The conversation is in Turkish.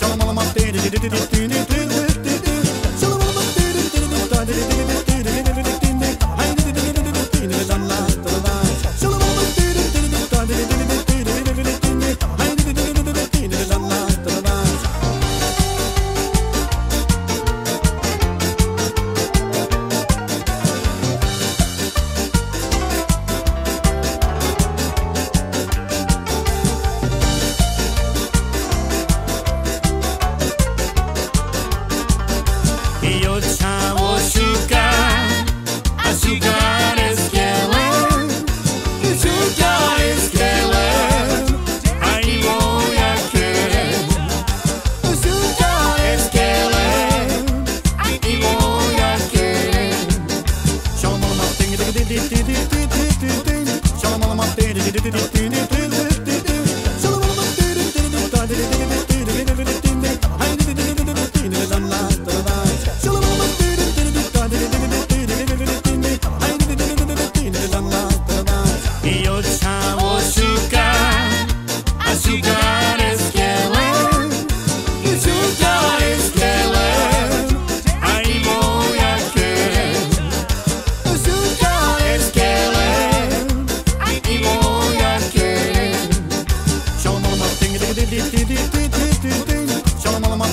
Çalamalam Çalamalam Şalamalama